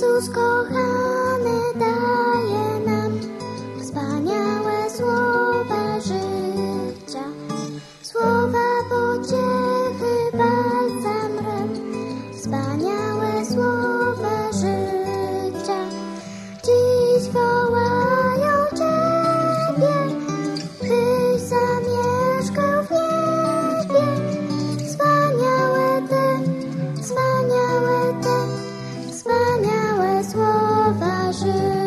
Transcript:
sauce کا کھانے د 是。